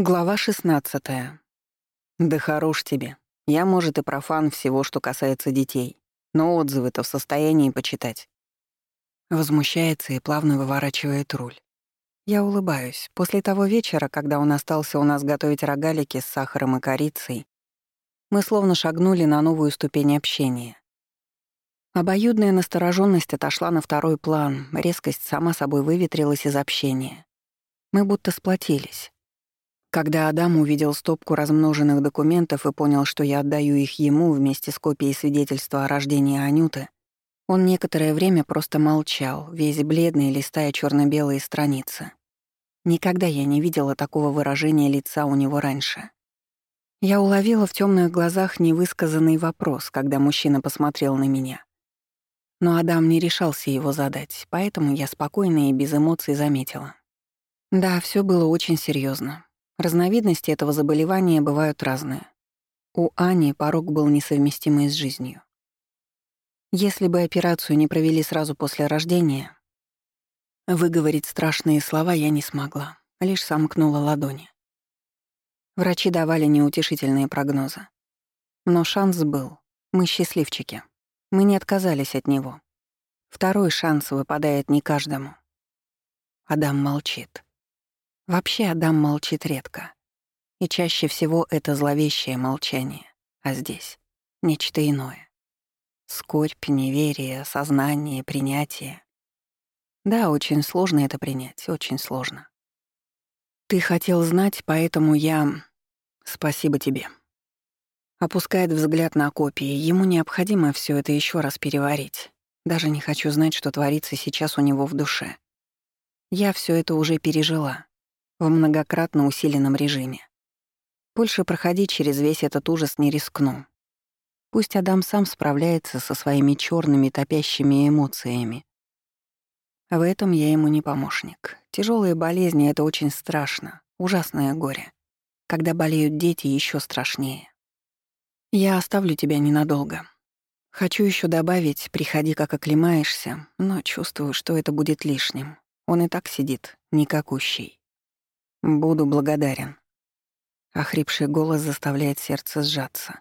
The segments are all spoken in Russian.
Глава 16. Да хорош тебе. Я, может, и профан всего, что касается детей, но отзывы-то в состоянии почитать. Возмущается и плавно выворачивает руль. Я улыбаюсь. После того вечера, когда он остался у нас готовить рогалики с сахаром и корицей, мы словно шагнули на новую ступень общения. Обоюдная настороженность отошла на второй план, резкость сама собой выветрилась из общения. Мы будто сплотились. Когда Адам увидел стопку размноженных документов и понял, что я отдаю их ему вместе с копией свидетельства о рождении Анюты, он некоторое время просто молчал, весь бледный, листая черно белые страницы. Никогда я не видела такого выражения лица у него раньше. Я уловила в темных глазах невысказанный вопрос, когда мужчина посмотрел на меня. Но Адам не решался его задать, поэтому я спокойно и без эмоций заметила. Да, все было очень серьезно. Разновидности этого заболевания бывают разные. У Ани порог был несовместимый с жизнью. Если бы операцию не провели сразу после рождения, выговорить страшные слова я не смогла, лишь сомкнула ладони. Врачи давали неутешительные прогнозы. Но шанс был. Мы счастливчики. Мы не отказались от него. Второй шанс выпадает не каждому. Адам молчит. Вообще Адам молчит редко. И чаще всего это зловещее молчание. А здесь — нечто иное. Скорбь, неверие, сознание, принятие. Да, очень сложно это принять, очень сложно. Ты хотел знать, поэтому я... Спасибо тебе. Опускает взгляд на копии. Ему необходимо все это еще раз переварить. Даже не хочу знать, что творится сейчас у него в душе. Я все это уже пережила в многократно усиленном режиме. Больше проходить через весь этот ужас не рискну. Пусть Адам сам справляется со своими черными топящими эмоциями. В этом я ему не помощник. Тяжелые болезни — это очень страшно, ужасное горе. Когда болеют дети, еще страшнее. Я оставлю тебя ненадолго. Хочу еще добавить, приходи, как оклемаешься, но чувствую, что это будет лишним. Он и так сидит, никакущий. Буду благодарен. Охрипший голос заставляет сердце сжаться.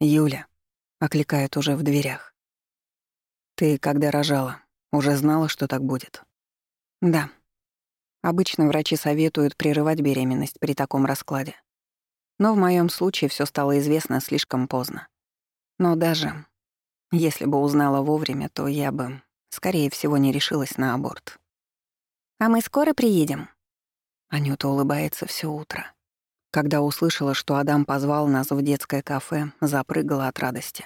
«Юля», — окликает уже в дверях. «Ты, когда рожала, уже знала, что так будет?» «Да. Обычно врачи советуют прерывать беременность при таком раскладе. Но в моем случае все стало известно слишком поздно. Но даже если бы узнала вовремя, то я бы, скорее всего, не решилась на аборт. «А мы скоро приедем?» Анюта улыбается все утро. Когда услышала, что Адам позвал нас в детское кафе, запрыгала от радости.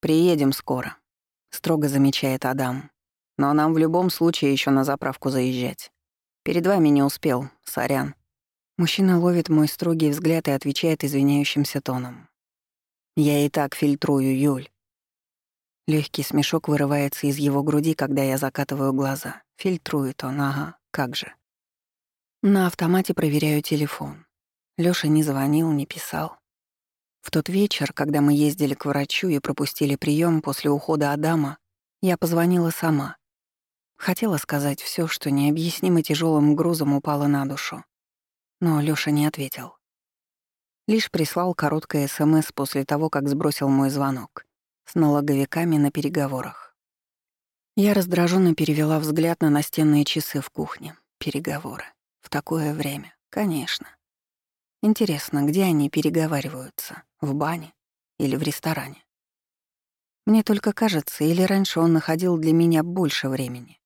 «Приедем скоро», — строго замечает Адам. «Но нам в любом случае еще на заправку заезжать. Перед вами не успел, сорян». Мужчина ловит мой строгий взгляд и отвечает извиняющимся тоном. «Я и так фильтрую, Юль». Легкий смешок вырывается из его груди, когда я закатываю глаза. Фильтрует он, ага, как же. На автомате проверяю телефон. Лёша не звонил, не писал. В тот вечер, когда мы ездили к врачу и пропустили прием после ухода Адама, я позвонила сама. Хотела сказать все, что необъяснимо тяжелым грузом упало на душу. Но Лёша не ответил. Лишь прислал короткое СМС после того, как сбросил мой звонок с налоговиками на переговорах. Я раздраженно перевела взгляд на настенные часы в кухне. Переговоры. Такое время, конечно. Интересно, где они переговариваются? В бане или в ресторане? Мне только кажется, или раньше он находил для меня больше времени.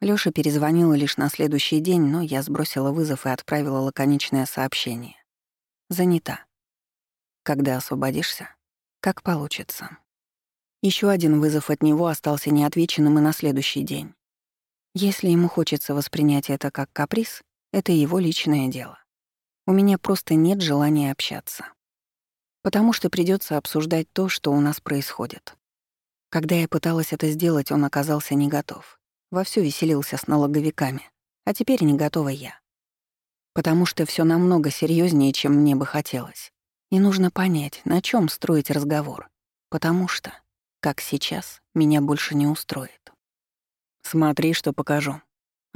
Лёша перезвонила лишь на следующий день, но я сбросила вызов и отправила лаконичное сообщение. Занята. Когда освободишься? Как получится. Еще один вызов от него остался неотвеченным и на следующий день. Если ему хочется воспринять это как каприз, это его личное дело. У меня просто нет желания общаться. Потому что придется обсуждать то, что у нас происходит. Когда я пыталась это сделать, он оказался не готов. Вовсю веселился с налоговиками, а теперь не готова я. Потому что все намного серьезнее, чем мне бы хотелось. И нужно понять, на чем строить разговор. Потому что, как сейчас, меня больше не устроит. «Смотри, что покажу».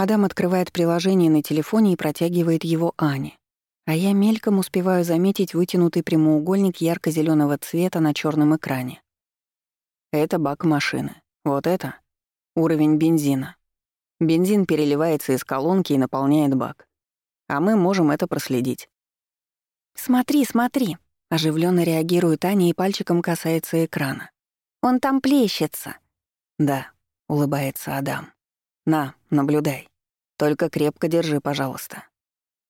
Адам открывает приложение на телефоне и протягивает его Ане. А я мельком успеваю заметить вытянутый прямоугольник ярко зеленого цвета на черном экране. Это бак машины. Вот это — уровень бензина. Бензин переливается из колонки и наполняет бак. А мы можем это проследить. «Смотри, смотри!» — оживленно реагирует Аня и пальчиком касается экрана. «Он там плещется!» «Да», — улыбается Адам. «На, наблюдай. Только крепко держи, пожалуйста».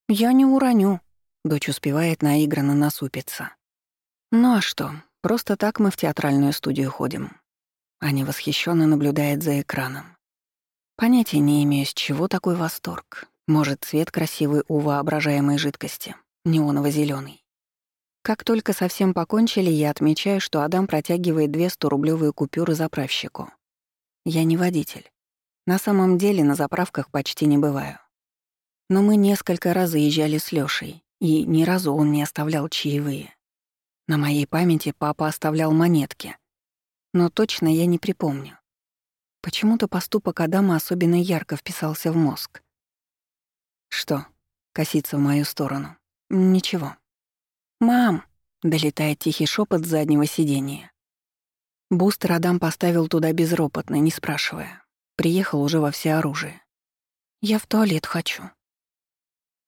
«Я не уроню», — дочь успевает наигранно насупиться. «Ну а что, просто так мы в театральную студию ходим». Аня восхищенно наблюдает за экраном. Понятия не имею, с чего такой восторг. Может, цвет красивый у воображаемой жидкости, неоново зеленый Как только совсем покончили, я отмечаю, что Адам протягивает две 100-рублёвые купюры заправщику. Я не водитель. На самом деле на заправках почти не бываю. Но мы несколько раз заезжали с Лёшей, и ни разу он не оставлял чаевые. На моей памяти папа оставлял монетки. Но точно я не припомню. Почему-то поступок Адама особенно ярко вписался в мозг. Что? Косится в мою сторону. Ничего. «Мам!» — долетает тихий шепот с заднего сиденья. Бустер Адам поставил туда безропотно, не спрашивая. Приехал уже во всеоружие. «Я в туалет хочу».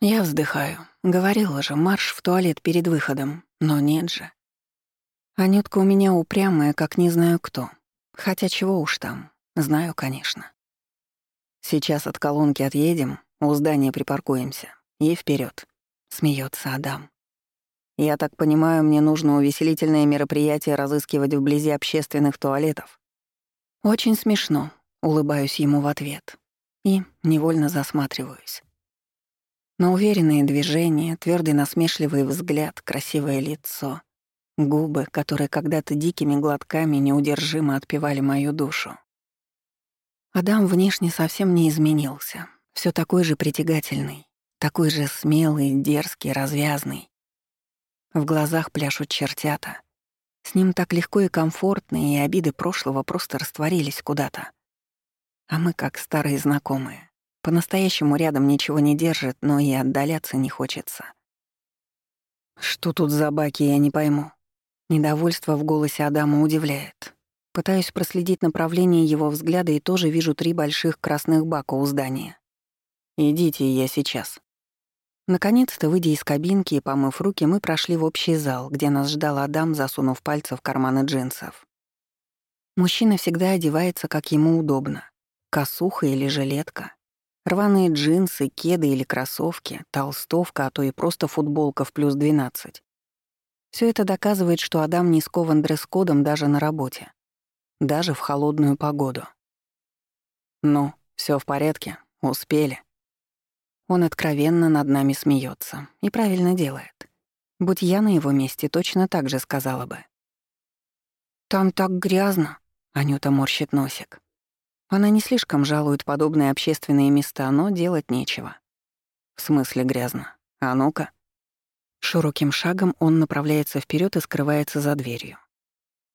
Я вздыхаю. Говорила же, марш в туалет перед выходом. Но нет же. Анютка у меня упрямая, как не знаю кто. Хотя чего уж там. Знаю, конечно. Сейчас от колонки отъедем, у здания припаркуемся. И вперед. смеется Адам. Я так понимаю, мне нужно увеселительное мероприятие разыскивать вблизи общественных туалетов. Очень смешно, улыбаюсь ему в ответ. И невольно засматриваюсь. Но уверенные движения, твердый насмешливый взгляд, красивое лицо, губы, которые когда-то дикими глотками неудержимо отпевали мою душу. Адам внешне совсем не изменился, все такой же притягательный, такой же смелый, дерзкий, развязный. В глазах пляшут чертята. С ним так легко и комфортно, и обиды прошлого просто растворились куда-то. А мы как старые знакомые. По-настоящему рядом ничего не держит, но и отдаляться не хочется. Что тут за баки, я не пойму. Недовольство в голосе Адама удивляет. Пытаюсь проследить направление его взгляда и тоже вижу три больших красных бака у здания. «Идите, я сейчас». Наконец-то, выйдя из кабинки и помыв руки, мы прошли в общий зал, где нас ждал Адам, засунув пальцы в карманы джинсов. Мужчина всегда одевается, как ему удобно. Косуха или жилетка. Рваные джинсы, кеды или кроссовки, толстовка, а то и просто футболка в плюс 12. Все это доказывает, что Адам не скован дресс-кодом даже на работе. Даже в холодную погоду. «Ну, все в порядке, успели», он откровенно над нами смеется и правильно делает. Будь я на его месте, точно так же сказала бы. «Там так грязно», — Анюта морщит носик. Она не слишком жалует подобные общественные места, но делать нечего. В смысле грязно? А ну-ка. Широким шагом он направляется вперед и скрывается за дверью.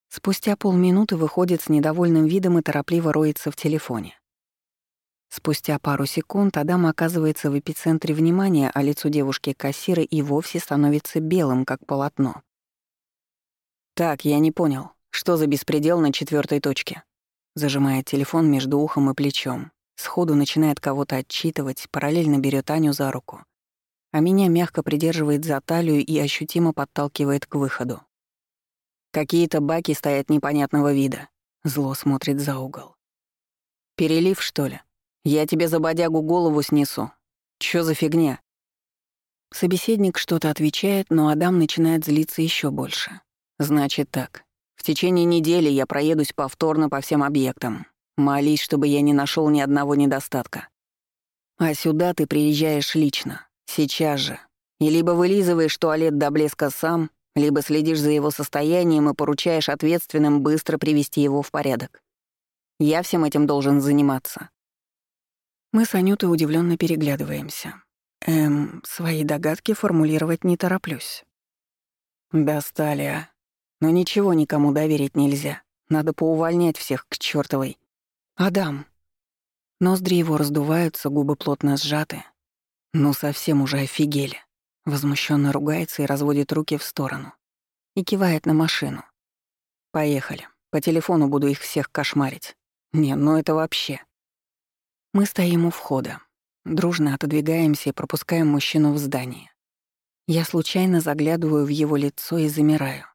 Спустя полминуты выходит с недовольным видом и торопливо роется в телефоне. Спустя пару секунд Адам оказывается в эпицентре внимания, а лицо девушки-кассира и вовсе становится белым, как полотно. «Так, я не понял. Что за беспредел на четвертой точке?» Зажимает телефон между ухом и плечом. Сходу начинает кого-то отчитывать, параллельно берет Аню за руку. А меня мягко придерживает за талию и ощутимо подталкивает к выходу. Какие-то баки стоят непонятного вида. Зло смотрит за угол. «Перелив, что ли?» Я тебе за бодягу голову снесу. Чё за фигня?» Собеседник что-то отвечает, но Адам начинает злиться еще больше. «Значит так. В течение недели я проедусь повторно по всем объектам. Молись, чтобы я не нашел ни одного недостатка. А сюда ты приезжаешь лично. Сейчас же. И либо вылизываешь туалет до блеска сам, либо следишь за его состоянием и поручаешь ответственным быстро привести его в порядок. Я всем этим должен заниматься. Мы с Анютой удивленно переглядываемся. Эм, свои догадки формулировать не тороплюсь. Достали, а. Но ничего никому доверить нельзя. Надо поувольнять всех к чёртовой. Адам. Ноздри его раздуваются, губы плотно сжаты. Ну совсем уже офигели. Возмущенно ругается и разводит руки в сторону. И кивает на машину. Поехали. По телефону буду их всех кошмарить. Не, ну это вообще. Мы стоим у входа. Дружно отодвигаемся и пропускаем мужчину в здание. Я случайно заглядываю в его лицо и замираю.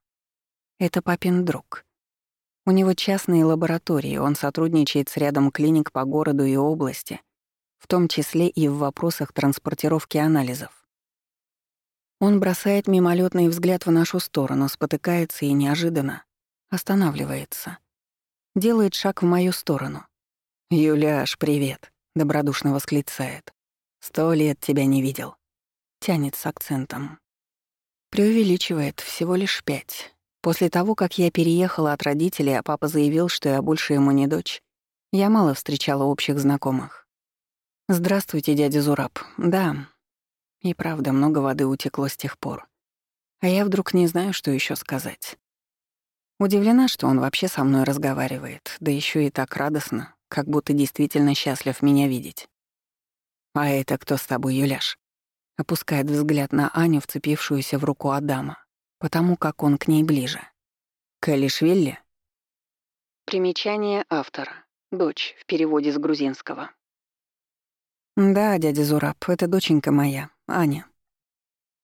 Это папин друг. У него частные лаборатории, он сотрудничает с рядом клиник по городу и области, в том числе и в вопросах транспортировки анализов. Он бросает мимолетный взгляд в нашу сторону, спотыкается и неожиданно останавливается. Делает шаг в мою сторону. «Юляш, привет!» — добродушно восклицает. «Сто лет тебя не видел». Тянет с акцентом. Преувеличивает, всего лишь пять. После того, как я переехала от родителей, а папа заявил, что я больше ему не дочь, я мало встречала общих знакомых. «Здравствуйте, дядя Зураб. Да». И правда, много воды утекло с тех пор. А я вдруг не знаю, что еще сказать. Удивлена, что он вообще со мной разговаривает, да еще и так радостно, как будто действительно счастлив меня видеть. «А это кто с тобой, Юляш?» Опускает взгляд на Аню, вцепившуюся в руку Адама, потому как он к ней ближе. «Калишвили?» Примечание автора. Дочь в переводе с грузинского. «Да, дядя Зураб, это доченька моя, Аня».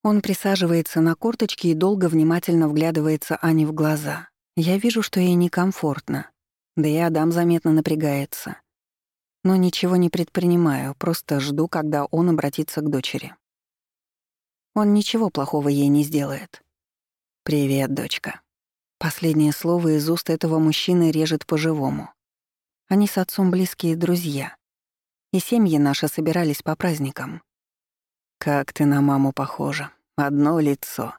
Он присаживается на корточки и долго внимательно вглядывается Ане в глаза. Я вижу, что ей некомфортно. Да и Адам заметно напрягается. Но ничего не предпринимаю, просто жду, когда он обратится к дочери. Он ничего плохого ей не сделает. «Привет, дочка». Последнее слово из уст этого мужчины режет по-живому. Они с отцом близкие друзья. И семьи наши собирались по праздникам. «Как ты на маму похожа. Одно лицо.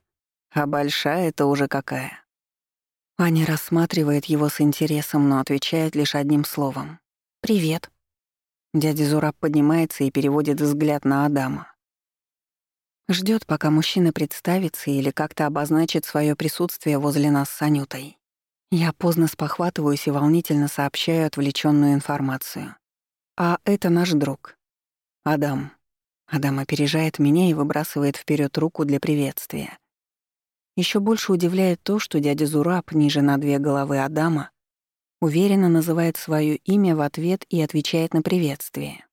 А большая-то уже какая». Аня рассматривает его с интересом, но отвечает лишь одним словом. «Привет». Дядя Зураб поднимается и переводит взгляд на Адама. Ждет, пока мужчина представится или как-то обозначит свое присутствие возле нас с Анютой. Я поздно спохватываюсь и волнительно сообщаю отвлеченную информацию. А это наш друг. Адам. Адам опережает меня и выбрасывает вперед руку для приветствия. Еще больше удивляет то, что дядя Зураб, ниже на две головы Адама, уверенно называет свое имя в ответ и отвечает на приветствие.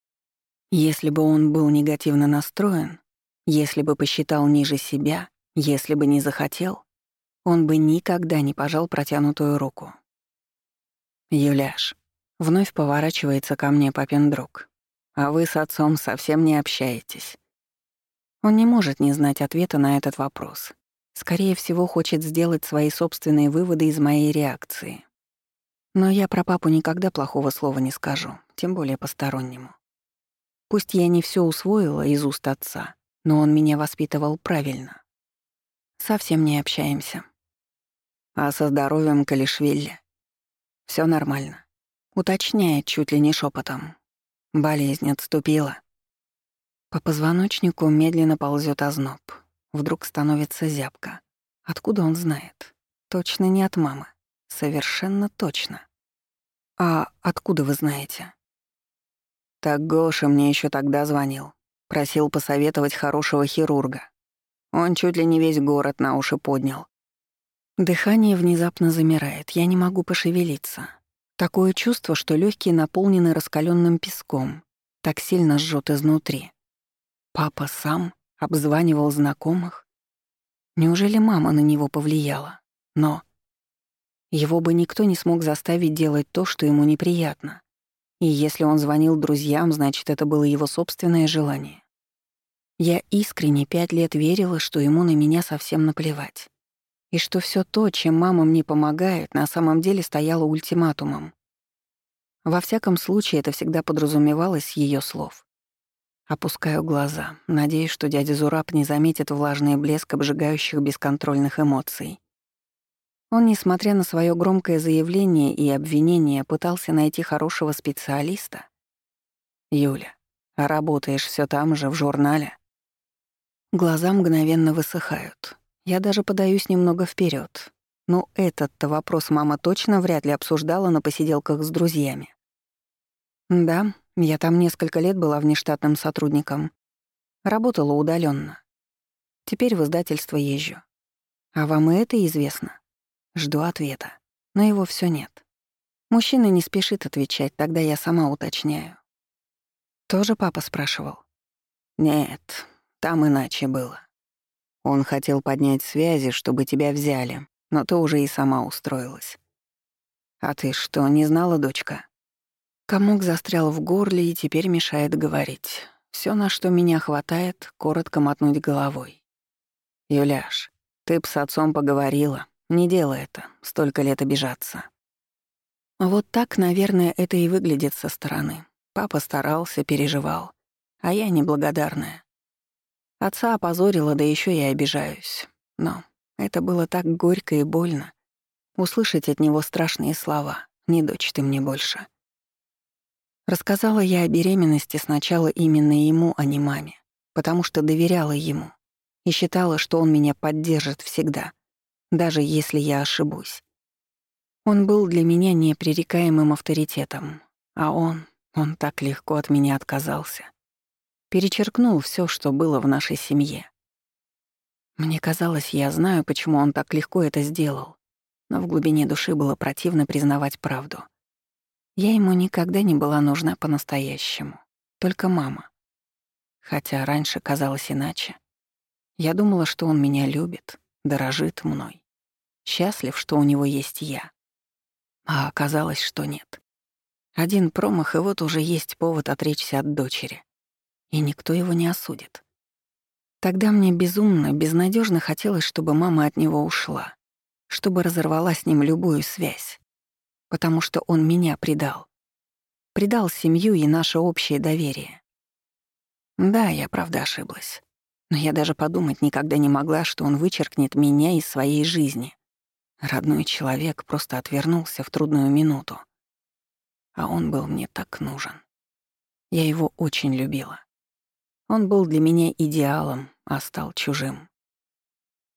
Если бы он был негативно настроен, если бы посчитал ниже себя, если бы не захотел, он бы никогда не пожал протянутую руку. «Юляш», — вновь поворачивается ко мне папин друг, «а вы с отцом совсем не общаетесь». Он не может не знать ответа на этот вопрос, Скорее всего, хочет сделать свои собственные выводы из моей реакции. Но я про папу никогда плохого слова не скажу, тем более постороннему. Пусть я не все усвоила из уст отца, но он меня воспитывал правильно. Совсем не общаемся. А со здоровьем Калишвили все нормально. Уточняет чуть ли не шепотом. Болезнь отступила. По позвоночнику медленно ползет озноб. Вдруг становится зябко. Откуда он знает? Точно не от мамы. Совершенно точно. А откуда вы знаете? Так Гоша мне еще тогда звонил. Просил посоветовать хорошего хирурга. Он чуть ли не весь город на уши поднял. Дыхание внезапно замирает, я не могу пошевелиться. Такое чувство, что легкие наполнены раскаленным песком, так сильно жжет изнутри. Папа сам Обзванивал знакомых? Неужели мама на него повлияла? Но его бы никто не смог заставить делать то, что ему неприятно. И если он звонил друзьям, значит, это было его собственное желание. Я искренне пять лет верила, что ему на меня совсем наплевать. И что все то, чем мама мне помогает, на самом деле стояло ультиматумом. Во всяком случае, это всегда подразумевалось с ее слов. Опускаю глаза, надеясь, что дядя Зураб не заметит влажный блеск обжигающих бесконтрольных эмоций. Он, несмотря на свое громкое заявление и обвинение, пытался найти хорошего специалиста. «Юля, а работаешь все там же, в журнале?» Глаза мгновенно высыхают. Я даже подаюсь немного вперед. Но этот-то вопрос мама точно вряд ли обсуждала на посиделках с друзьями. Да, Я там несколько лет была внештатным сотрудником. Работала удаленно. Теперь в издательство езжу. А вам и это известно? Жду ответа. Но его все нет. Мужчина не спешит отвечать, тогда я сама уточняю. Тоже папа спрашивал? Нет, там иначе было. Он хотел поднять связи, чтобы тебя взяли, но ты уже и сама устроилась. А ты что, не знала, дочка? Комок застрял в горле и теперь мешает говорить. Все, на что меня хватает, коротко мотнуть головой. Юляш, ты б с отцом поговорила. Не делай это, столько лет обижаться. Вот так, наверное, это и выглядит со стороны. Папа старался, переживал, а я неблагодарная. Отца опозорила, да еще и обижаюсь. Но это было так горько и больно. Услышать от него страшные слова «Не дочь ты мне больше». Рассказала я о беременности сначала именно ему, а не маме, потому что доверяла ему и считала, что он меня поддержит всегда, даже если я ошибусь. Он был для меня непререкаемым авторитетом, а он, он так легко от меня отказался перечеркнул все, что было в нашей семье. Мне казалось, я знаю, почему он так легко это сделал, но в глубине души было противно признавать правду. Я ему никогда не была нужна по-настоящему, только мама. Хотя раньше казалось иначе. Я думала, что он меня любит, дорожит мной. Счастлив, что у него есть я. А оказалось, что нет. Один промах, и вот уже есть повод отречься от дочери и никто его не осудит. Тогда мне безумно, безнадежно хотелось, чтобы мама от него ушла, чтобы разорвала с ним любую связь, потому что он меня предал. Предал семью и наше общее доверие. Да, я правда ошиблась. Но я даже подумать никогда не могла, что он вычеркнет меня из своей жизни. Родной человек просто отвернулся в трудную минуту. А он был мне так нужен. Я его очень любила. Он был для меня идеалом, а стал чужим.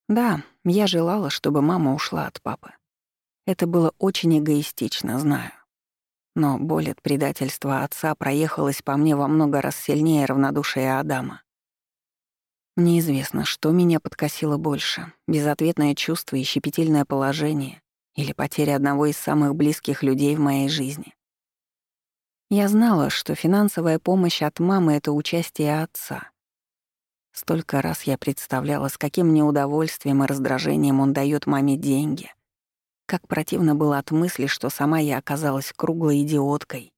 Да, я желала, чтобы мама ушла от папы. Это было очень эгоистично, знаю. Но боль от предательства отца проехалась по мне во много раз сильнее равнодушия Адама. Неизвестно, что меня подкосило больше — безответное чувство и щепетильное положение или потеря одного из самых близких людей в моей жизни. Я знала, что финансовая помощь от мамы — это участие отца. Столько раз я представляла, с каким неудовольствием и раздражением он дает маме деньги. Как противно было от мысли, что сама я оказалась круглой идиоткой.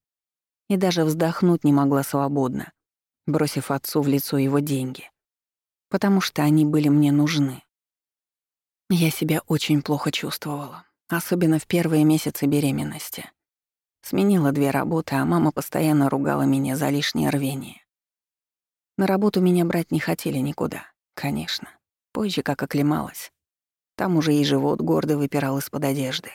И даже вздохнуть не могла свободно, бросив отцу в лицо его деньги. Потому что они были мне нужны. Я себя очень плохо чувствовала, особенно в первые месяцы беременности. Сменила две работы, а мама постоянно ругала меня за лишнее рвение. На работу меня брать не хотели никуда, конечно. Позже как оклемалась. Там уже и живот гордо выпирал из-под одежды.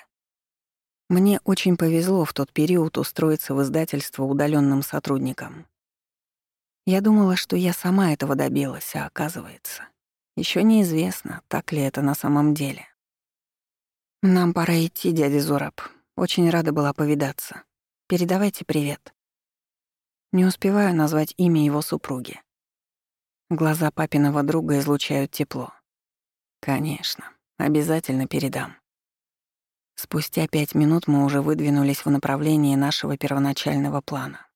Мне очень повезло в тот период устроиться в издательство удаленным сотрудником. Я думала, что я сама этого добилась, а оказывается, еще неизвестно, так ли это на самом деле. «Нам пора идти, дядя Зураб», очень рада была повидаться. Передавайте привет. Не успеваю назвать имя его супруги. Глаза папиного друга излучают тепло. Конечно, обязательно передам. Спустя пять минут мы уже выдвинулись в направлении нашего первоначального плана.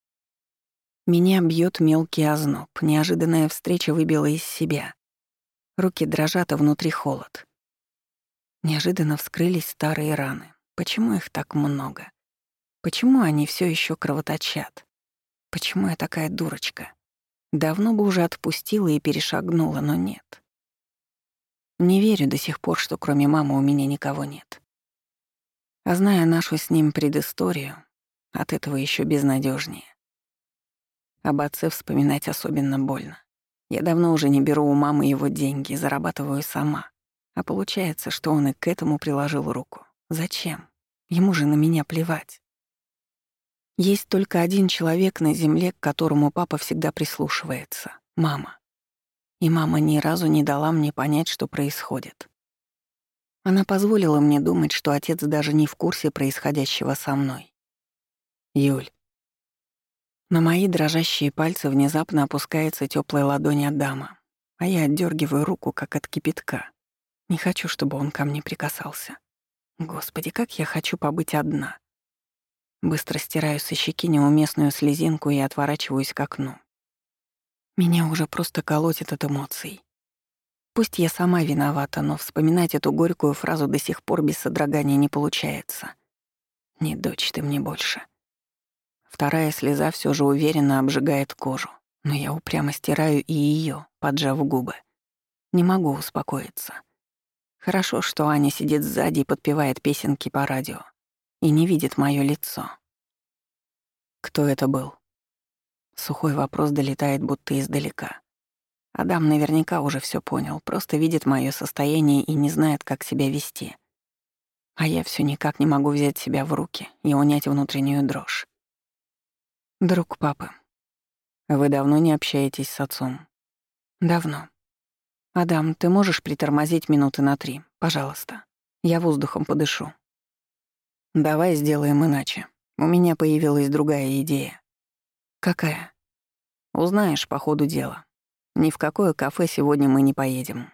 Меня бьет мелкий озноб, неожиданная встреча выбила из себя. Руки дрожат, а внутри холод. Неожиданно вскрылись старые раны. Почему их так много? Почему они все еще кровоточат? Почему я такая дурочка? Давно бы уже отпустила и перешагнула, но нет. Не верю до сих пор, что кроме мамы у меня никого нет. А зная нашу с ним предысторию, от этого еще безнадежнее. Об отце вспоминать особенно больно. Я давно уже не беру у мамы его деньги, зарабатываю сама. А получается, что он и к этому приложил руку. Зачем? Ему же на меня плевать. Есть только один человек на земле, к которому папа всегда прислушивается — мама. И мама ни разу не дала мне понять, что происходит. Она позволила мне думать, что отец даже не в курсе происходящего со мной. Юль. На мои дрожащие пальцы внезапно опускается теплая ладонь Адама, а я отдергиваю руку, как от кипятка. Не хочу, чтобы он ко мне прикасался. Господи, как я хочу побыть одна. Быстро стираю со щеки неуместную слезинку и отворачиваюсь к окну. Меня уже просто колотит от эмоций. Пусть я сама виновата, но вспоминать эту горькую фразу до сих пор без содрогания не получается. Не дочь ты мне больше. Вторая слеза все же уверенно обжигает кожу, но я упрямо стираю и ее, поджав губы. Не могу успокоиться. Хорошо, что Аня сидит сзади и подпевает песенки по радио и не видит моё лицо. Кто это был? Сухой вопрос долетает будто издалека. Адам наверняка уже всё понял, просто видит моё состояние и не знает, как себя вести. А я всё никак не могу взять себя в руки и унять внутреннюю дрожь. Друг папы. Вы давно не общаетесь с отцом? Давно. Адам, ты можешь притормозить минуты на три, пожалуйста? Я воздухом подышу. Давай сделаем иначе. У меня появилась другая идея. Какая? Узнаешь по ходу дела. Ни в какое кафе сегодня мы не поедем.